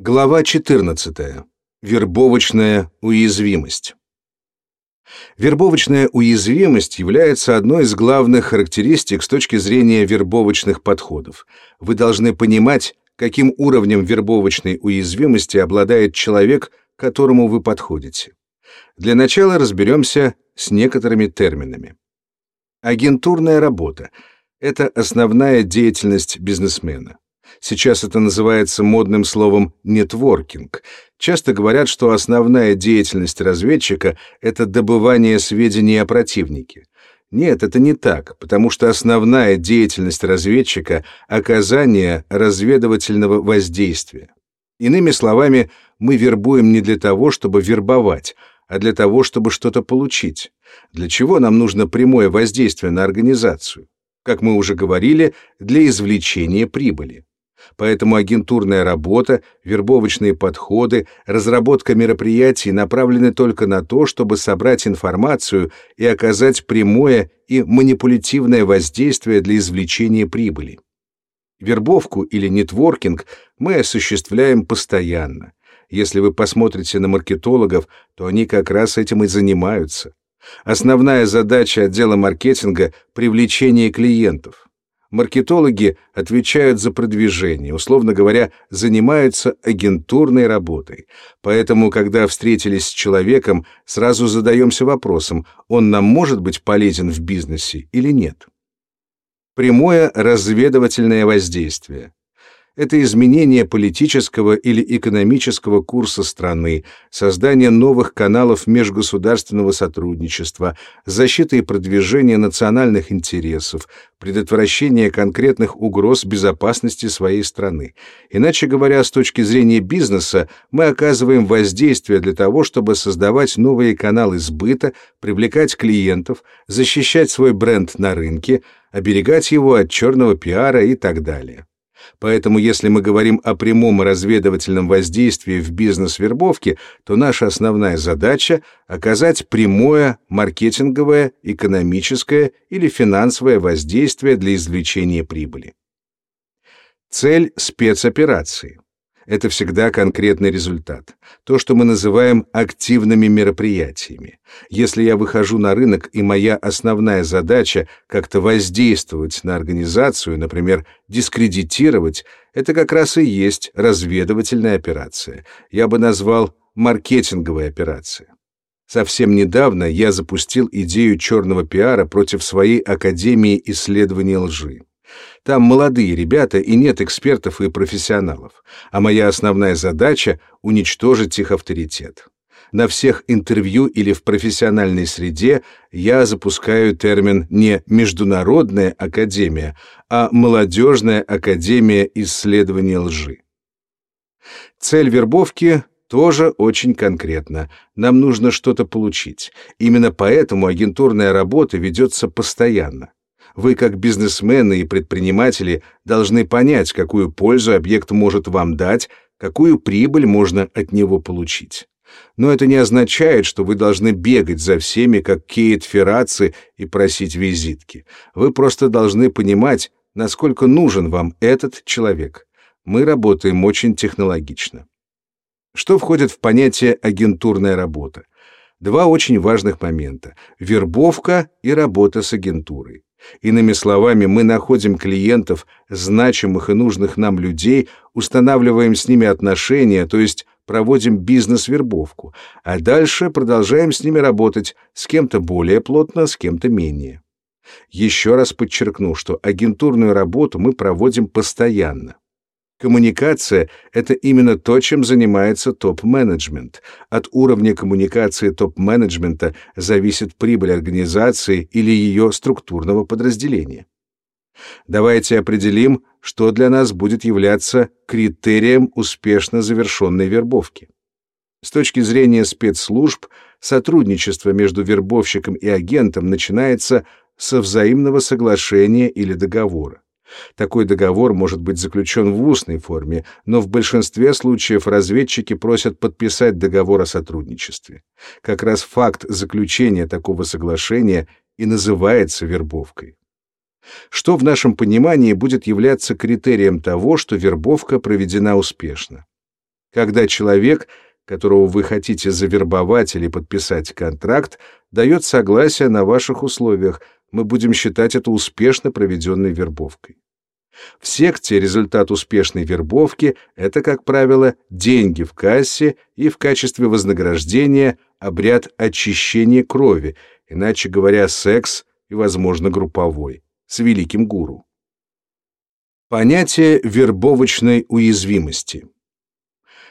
Глава 14. Вербовочная уязвимость. Вербовочная уязвимость является одной из главных характеристик с точки зрения вербовочных подходов. Вы должны понимать, каким уровнем вербовочной уязвимости обладает человек, к которому вы подходите. Для начала разберемся с некоторыми терминами. Агентурная работа — это основная деятельность бизнесмена. Сейчас это называется модным словом «нетворкинг». Часто говорят, что основная деятельность разведчика — это добывание сведений о противнике. Нет, это не так, потому что основная деятельность разведчика — оказание разведывательного воздействия. Иными словами, мы вербуем не для того, чтобы вербовать, а для того, чтобы что-то получить. Для чего нам нужно прямое воздействие на организацию? Как мы уже говорили, для извлечения прибыли. Поэтому агентурная работа, вербовочные подходы, разработка мероприятий направлены только на то, чтобы собрать информацию и оказать прямое и манипулятивное воздействие для извлечения прибыли. Вербовку или нетворкинг мы осуществляем постоянно. Если вы посмотрите на маркетологов, то они как раз этим и занимаются. Основная задача отдела маркетинга — привлечение клиентов. Маркетологи отвечают за продвижение, условно говоря, занимаются агентурной работой. Поэтому, когда встретились с человеком, сразу задаемся вопросом, он нам может быть полезен в бизнесе или нет. Прямое разведывательное воздействие это изменение политического или экономического курса страны, создание новых каналов межгосударственного сотрудничества, защита и продвижение национальных интересов, предотвращение конкретных угроз безопасности своей страны. Иначе говоря, с точки зрения бизнеса, мы оказываем воздействие для того, чтобы создавать новые каналы сбыта, привлекать клиентов, защищать свой бренд на рынке, оберегать его от черного пиара и так далее. Поэтому если мы говорим о прямом разведывательном воздействии в бизнес-вербовке, то наша основная задача — оказать прямое маркетинговое, экономическое или финансовое воздействие для извлечения прибыли. Цель спецоперации — это всегда конкретный результат. То, что мы называем активными мероприятиями. Если я выхожу на рынок, и моя основная задача как-то воздействовать на организацию, например, дискредитировать, это как раз и есть разведывательная операция. Я бы назвал маркетинговая операция. Совсем недавно я запустил идею черного пиара против своей Академии исследований лжи. Там молодые ребята и нет экспертов и профессионалов, а моя основная задача — уничтожить их авторитет. На всех интервью или в профессиональной среде я запускаю термин не «Международная академия», а «Молодежная академия исследования лжи». Цель вербовки тоже очень конкретна. Нам нужно что-то получить. Именно поэтому агентурная работа ведется постоянно. Вы, как бизнесмены и предприниматели, должны понять, какую пользу объект может вам дать, какую прибыль можно от него получить. Но это не означает, что вы должны бегать за всеми, как Кейт Ферраци, и просить визитки. Вы просто должны понимать, насколько нужен вам этот человек. Мы работаем очень технологично. Что входит в понятие агентурная работа? Два очень важных момента — вербовка и работа с агентурой. Иными словами, мы находим клиентов, значимых и нужных нам людей, устанавливаем с ними отношения, то есть проводим бизнес-вербовку, а дальше продолжаем с ними работать, с кем-то более плотно, с кем-то менее. Еще раз подчеркну, что агентурную работу мы проводим постоянно. Коммуникация — это именно то, чем занимается топ-менеджмент. От уровня коммуникации топ-менеджмента зависит прибыль организации или ее структурного подразделения. Давайте определим, что для нас будет являться критерием успешно завершенной вербовки. С точки зрения спецслужб, сотрудничество между вербовщиком и агентом начинается со взаимного соглашения или договора. Такой договор может быть заключен в устной форме, но в большинстве случаев разведчики просят подписать договор о сотрудничестве. Как раз факт заключения такого соглашения и называется вербовкой. Что в нашем понимании будет являться критерием того, что вербовка проведена успешно? Когда человек, которого вы хотите завербовать или подписать контракт, дает согласие на ваших условиях, мы будем считать это успешно проведенной вербовкой. В секте результат успешной вербовки – это, как правило, деньги в кассе и в качестве вознаграждения обряд очищения крови, иначе говоря, секс и, возможно, групповой, с великим гуру. Понятие вербовочной уязвимости.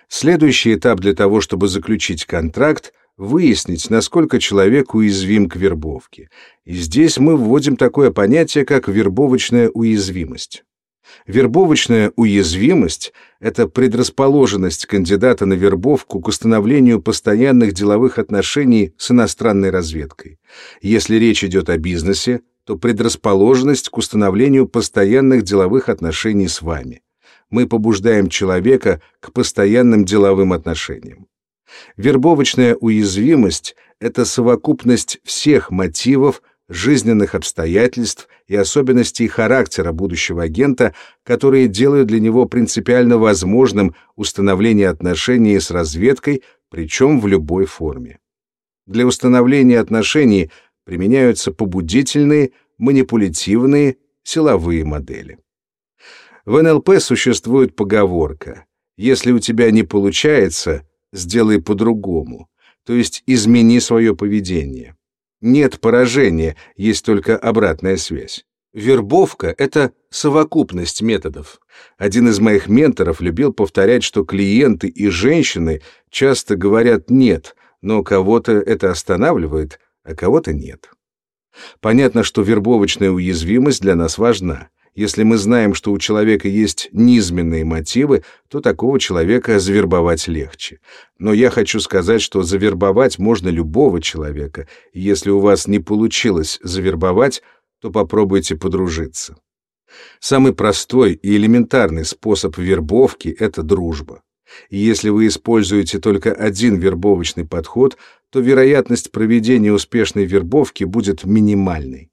Следующий этап для того, чтобы заключить контракт – выяснить, насколько человек уязвим к вербовке. И здесь мы вводим такое понятие, как вербовочная уязвимость. Вербовочная уязвимость — это предрасположенность кандидата на вербовку к установлению постоянных деловых отношений с иностранной разведкой. Если речь идет о бизнесе, то предрасположенность к установлению постоянных деловых отношений с вами. Мы побуждаем человека к постоянным деловым отношениям. Вербовочная уязвимость — это совокупность всех мотивов, жизненных обстоятельств и особенностей характера будущего агента, которые делают для него принципиально возможным установление отношений с разведкой, причем в любой форме. Для установления отношений применяются побудительные, манипулятивные, силовые модели. В НЛП существует поговорка «Если у тебя не получается, сделай по-другому», то есть измени свое поведение. Нет поражения, есть только обратная связь. Вербовка — это совокупность методов. Один из моих менторов любил повторять, что клиенты и женщины часто говорят «нет», но кого-то это останавливает, а кого-то нет. Понятно, что вербовочная уязвимость для нас важна. Если мы знаем, что у человека есть низменные мотивы, то такого человека завербовать легче. Но я хочу сказать, что завербовать можно любого человека, и если у вас не получилось завербовать, то попробуйте подружиться. Самый простой и элементарный способ вербовки — это дружба. И если вы используете только один вербовочный подход, то вероятность проведения успешной вербовки будет минимальной.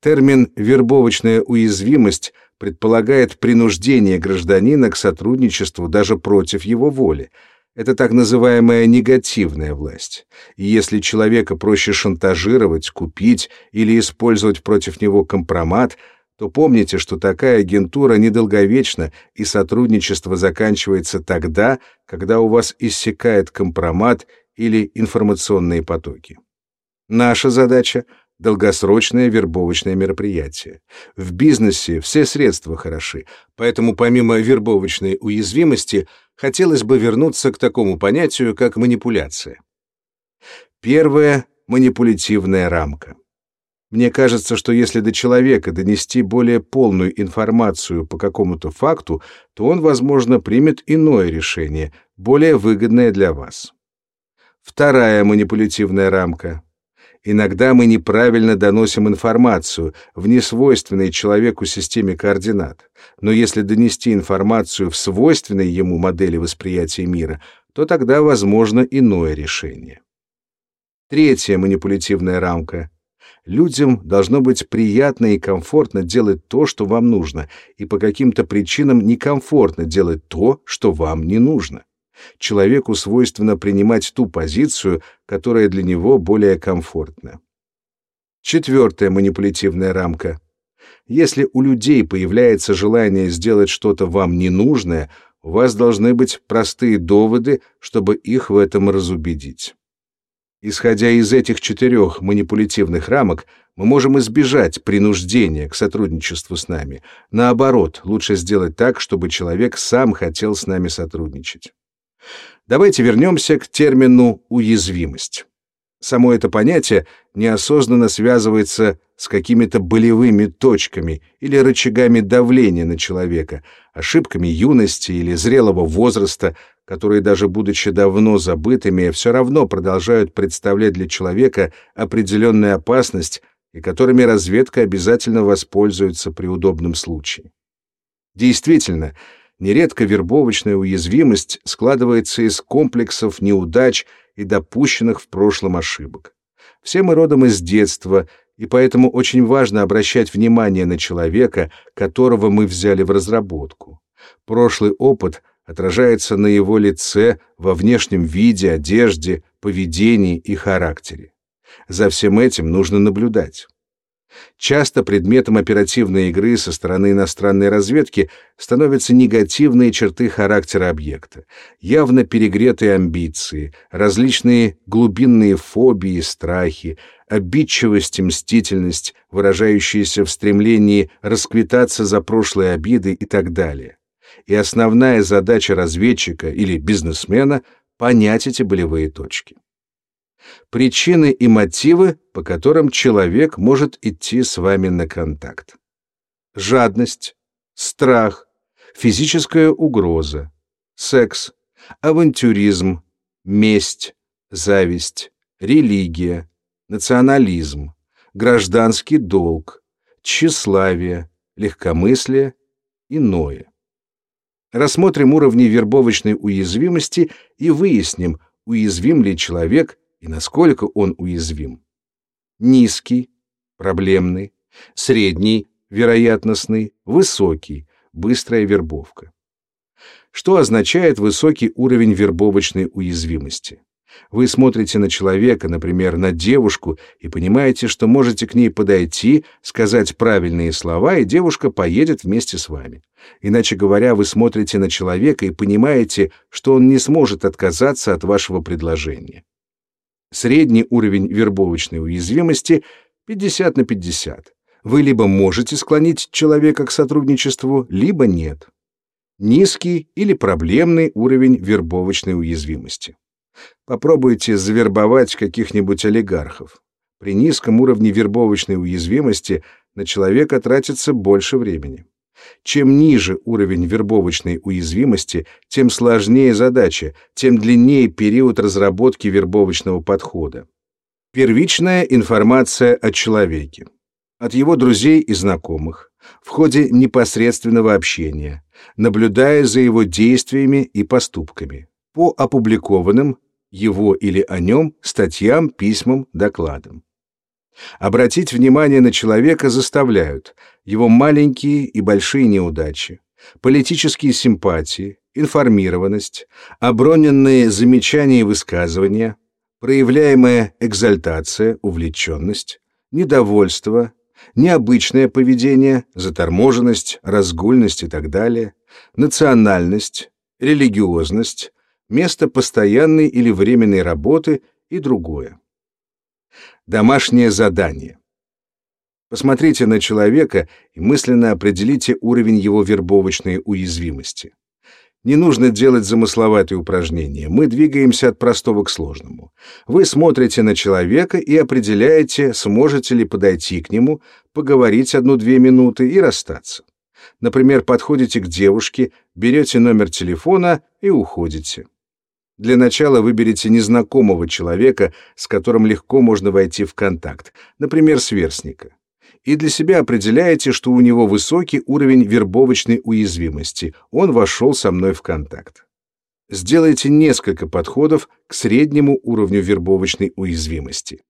Термин «вербовочная уязвимость» предполагает принуждение гражданина к сотрудничеству даже против его воли. Это так называемая негативная власть. И если человека проще шантажировать, купить или использовать против него компромат, то помните, что такая агентура недолговечна, и сотрудничество заканчивается тогда, когда у вас иссякает компромат или информационные потоки. Наша задача — долгосрочное вербовочное мероприятие. В бизнесе все средства хороши, поэтому помимо вербовочной уязвимости хотелось бы вернуться к такому понятию, как манипуляция. Первая — манипулятивная рамка. Мне кажется, что если до человека донести более полную информацию по какому-то факту, то он, возможно, примет иное решение, более выгодное для вас. Вторая манипулятивная рамка Иногда мы неправильно доносим информацию в несвойственной человеку системе координат. Но если донести информацию в свойственной ему модели восприятия мира, то тогда возможно иное решение. Третья манипулятивная рамка. Людям должно быть приятно и комфортно делать то, что вам нужно, и по каким-то причинам некомфортно делать то, что вам не нужно. Человеку свойственно принимать ту позицию, которая для него более комфортна. Четвертая манипулятивная рамка. Если у людей появляется желание сделать что-то вам ненужное, у вас должны быть простые доводы, чтобы их в этом разубедить. Исходя из этих четырех манипулятивных рамок, мы можем избежать принуждения к сотрудничеству с нами. Наоборот, лучше сделать так, чтобы человек сам хотел с нами сотрудничать. Давайте вернемся к термину «уязвимость». Само это понятие неосознанно связывается с какими-то болевыми точками или рычагами давления на человека, ошибками юности или зрелого возраста, которые даже будучи давно забытыми, все равно продолжают представлять для человека определенную опасность и которыми разведка обязательно воспользуется при удобном случае. Действительно, нередко вербовочная уязвимость складывается из комплексов неудач и допущенных в прошлом ошибок. Все мы родом из детства, и поэтому очень важно обращать внимание на человека, которого мы взяли в разработку. Прошлый опыт отражается на его лице, во внешнем виде, одежде, поведении и характере. За всем этим нужно наблюдать. Часто предметом оперативной игры со стороны иностранной разведки становятся негативные черты характера объекта, явно перегретые амбиции, различные глубинные фобии, страхи, обидчивость и мстительность, выражающиеся в стремлении расквитаться за прошлые обиды и так далее. И основная задача разведчика или бизнесмена — понять эти болевые точки причины и мотивы, по которым человек может идти с вами на контакт. Жадность, страх, физическая угроза, секс, авантюризм, месть, зависть, религия, национализм, гражданский долг, тщеславие, легкомыслие, иное. Рассмотрим уровни вербовочной уязвимости и выясним, уязвим ли человек и насколько он уязвим. Низкий, проблемный, средний, вероятностный, высокий, быстрая вербовка. Что означает высокий уровень вербовочной уязвимости? Вы смотрите на человека, например, на девушку, и понимаете, что можете к ней подойти, сказать правильные слова, и девушка поедет вместе с вами. Иначе говоря, вы смотрите на человека и понимаете, что он не сможет отказаться от вашего предложения. Средний уровень вербовочной уязвимости 50 на 50. Вы либо можете склонить человека к сотрудничеству, либо нет. Низкий или проблемный уровень вербовочной уязвимости. Попробуйте завербовать каких-нибудь олигархов. При низком уровне вербовочной уязвимости на человека тратится больше времени. Чем ниже уровень вербовочной уязвимости, тем сложнее задача, тем длиннее период разработки вербовочного подхода. Первичная информация о человеке. От его друзей и знакомых, в ходе непосредственного общения, наблюдая за его действиями и поступками, по опубликованным его или о нем статьям, письмам, докладам. Обратить внимание на человека заставляют его маленькие и большие неудачи, политические симпатии, информированность, оброненные замечания и высказывания, проявляемая экзальтация, увлеченность, недовольство, необычное поведение, заторможенность, разгульность и так далее, национальность, религиозность, место постоянной или временной работы и другое. Домашнее задание. Посмотрите на человека и мысленно определите уровень его вербовочной уязвимости. Не нужно делать замысловатые упражнения. Мы двигаемся от простого к сложному. Вы смотрите на человека и определяете, сможете ли подойти к нему, поговорить одну-две минуты и расстаться. Например, подходите к девушке, берете номер телефона и уходите. Для начала выберите незнакомого человека, с которым легко можно войти в контакт, например, сверстника. И для себя определяете, что у него высокий уровень вербовочной уязвимости. Он вошел со мной в контакт. Сделайте несколько подходов к среднему уровню вербовочной уязвимости.